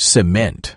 Cement.